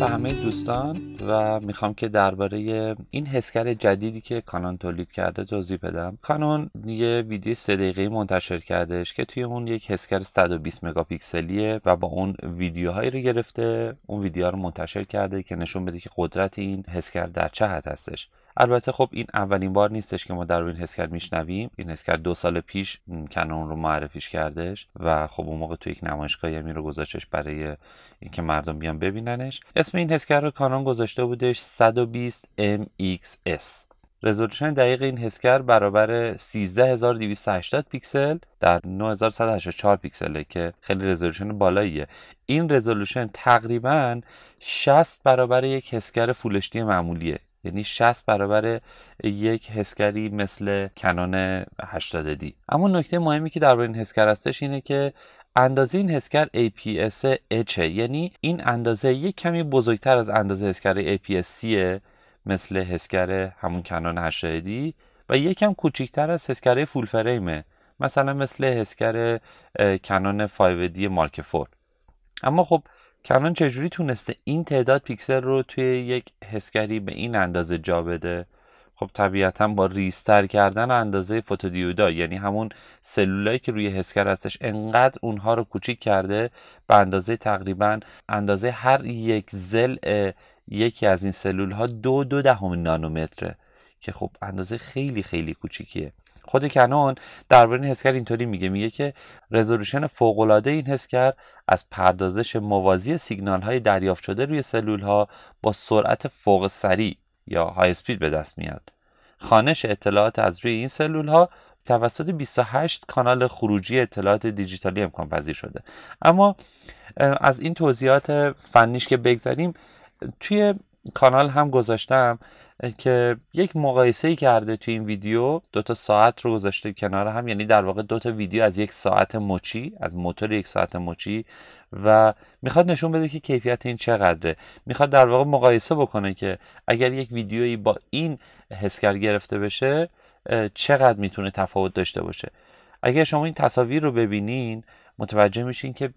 به همه دوستان و می‌خوام که درباره این حسگر جدیدی که کانون تولید کرده توضیح بدم. کانون یه ویدیو سه دقیقه منتشر کردش که توی اون یک حسگر 120 مگاپیکسلیه و با اون ویدیوهایی رو گرفته. اون ویدیوها رو منتشر کرده که نشون بده که قدرت این حسگر در چه حد هستش. البته خب این اولین بار نیستش که ما در این حسگر میشنویم. این حسگر دو سال پیش کنون رو معرفیش کردش و خب اون موقع تو یک نمایشگاه یمی رو گذاشتش برای اینکه مردم بیان ببیننش. اسم این حسگر رو کانون گذاشته بودش 120 MXS رزولوشن دقیق این حسگر برابر 13280 پیکسل در 9184 پیکسله که خیلی رزولوشن بالاییه. این رزولوشن تقریبا 60 برابر یک حسگر فولشتی معمولیه. یعنی 60 برابر یک حسگری مثل کنون 80 دی اما نکته مهمی که در این حسگر هستش اینه که اندازه این حسگر APS H یعنی این اندازه یک کمی بزرگتر از اندازه حسگر APS-C مثل حسگر همون کنون 80 دی و یکم کوچیکتر از حسگر فول فریمه مثلا مثل حسگر کنون 5D مارک 4 اما خب کنون چجوری تونسته این تعداد پیکسل رو توی یک حسگری به این اندازه جا بده؟ خب طبیعتا با ریستر کردن اندازه فوتودیودا یعنی همون سلولایی که روی حسگر هستش انقدر اونها رو کوچیک کرده به اندازه تقریبا اندازه هر یک زل یکی از این سلول ها دو دو دهم نانومتره که خب اندازه خیلی خیلی کوچیکیه. خود کنون درباره این حسگر اینطوری میگه. میگه که رزولوشن فوق العاده این حسگر از پردازش موازی سیگنال های دریافت شده روی سلول ها با سرعت فوق سریع یا های اسپید به دست میاد. خانش اطلاعات از روی این سلول ها توسط 28 کانال خروجی اطلاعات دیجیتالی امکان پذیر شده. اما از این توضیحات فنیش که بگذاریم توی کانال هم گذاشتم که یک مقایسه ای کرده توی این ویدیو دو تا ساعت رو گذاشته کنار هم یعنی در واقع دو تا ویدیو از یک ساعت مچی از موتور یک ساعت مچی و می‌خواد نشون بده که کیفیت این چقدره. می‌خواد در واقع مقایسه بکنه که اگر یک ویدیویی با این حسگر گرفته بشه چقدر می‌تونه تفاوت داشته باشه. اگر شما این تصاویر رو ببینین متوجه میشین که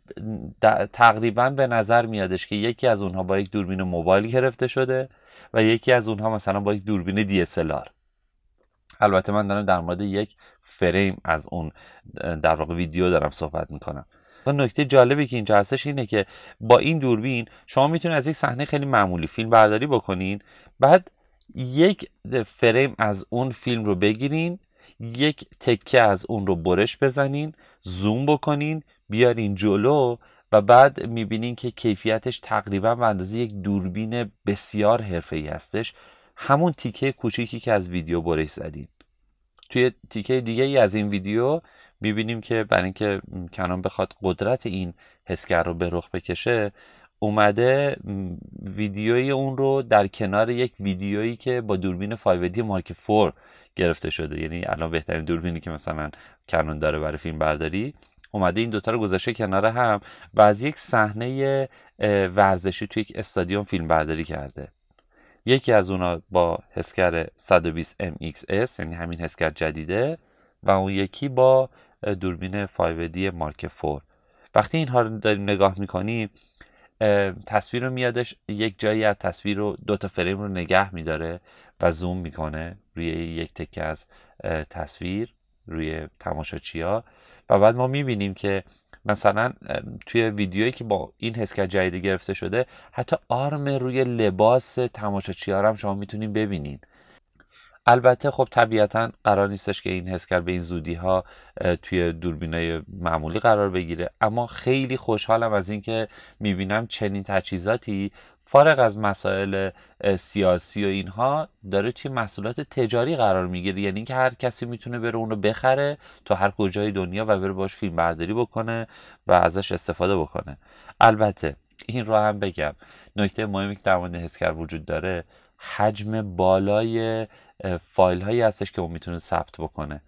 تقریبا به نظر میادش که یکی از اونها با یک دوربین موبایل گرفته شده و یکی از اونها مثلا با یک دوربین DSLR البته من دارم در مورد یک فریم از اون در واقع ویدیو دارم صحبت می‌کنم. نکته جالبی که اینجا هستش اینه که با این دوربین شما می‌تونید از یک صحنه خیلی معمولی فیلم برداری بکنین بعد یک فریم از اون فیلم رو بگیرین یک تکه از اون رو برش بزنین زوم بکنین بیارین جلو و بعد می‌بینین که کیفیتش تقریبا به اندازه یک دوربین بسیار ای هستش. همون تیکه کوچیکی که از ویدیو برش زدین. توی تیکه دیگه ای از این ویدیو می‌بینیم که برای اینکه کنون بخواد قدرت این حسگر رو به رخ بکشه اومده ویدیوی اون رو در کنار یک ویدیویی که با دوربین 5D مارک 4 گرفته شده. یعنی الان بهترین دوربینی که مثلا کنون داره برای فیلم برداری اومده این دوتا رو گذاشته کنار هم و از یک صحنه ورزشی توی یک استادیوم فیلم برداری کرده. یکی از اونا با حسگر 120 MXS یعنی همین حسگر جدیده و اون یکی با دوربین 5D مارک 4 وقتی اینها رو داریم نگاه می‌کنیم تصویر رو میادش یک جایی از تصویر رو دو تا فریم رو نگه میداره و زوم می‌کنه روی یک تکه از تصویر روی تماشاچی ها و بعد ما می‌بینیم که مثلا توی ویدیویی که با این حسکر جدید گرفته شده حتی آرم روی لباس تماشاچی هم شما می‌تونیم ببینین البته خب طبیعتا قرار نیستش که این حسگر به این زودی ها توی دوربینای معمولی قرار بگیره. اما خیلی خوشحالم از اینکه می‌بینم چنین تجهیزاتی فارغ از مسائل سیاسی و اینها داره توی محصولات تجاری قرار می‌گیره. یعنی اینکه هر کسی می‌تونه بره اون رو بخره تا هر کجای دنیا و بره باش فیلم برداری بکنه و ازش استفاده بکنه. البته این رو هم بگم. نکته مهمی که در مورد حسگر وجود داره حجم بالای فایل هایی هستش که اون می‌تونه ثبت بکنه.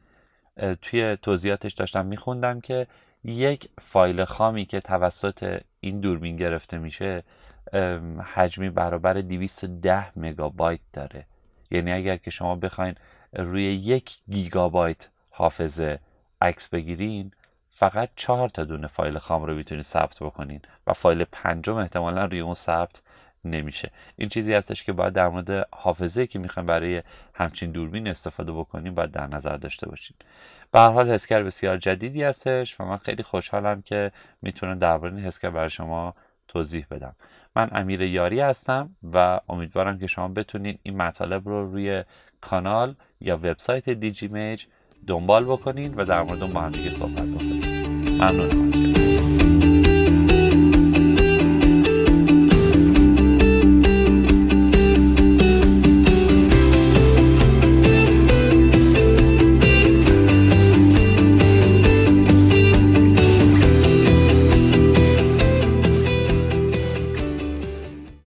توی توضیحاتش داشتم میخوندم که یک فایل خامی که توسط این دوربین گرفته میشه حجمی برابر 210 مگابایت داره. یعنی اگر که شما بخواین روی یک گیگابایت حافظه عکس بگیرین فقط چهار تا دونه فایل خام رو می‌تونید ثبت بکنین و فایل پنجم احتمالا روی اون ثبت نمیشه. این چیزی هستش که باید در مورد حافظه که می‌خوایم برای همچین دوربین استفاده بکنیم باید در نظر داشته باشید به هر حال حسگر بسیار جدیدی هستش و من خیلی خوشحالم که می‌تونم درباره این حسگر برای شما توضیح بدم. من امیر یاری هستم و امیدوارم که شما بتونید این مطالب رو روی کانال یا وبسایت دیجی میج دنبال بکنین و در مورد با هم صحبت بکنین. ممنونم.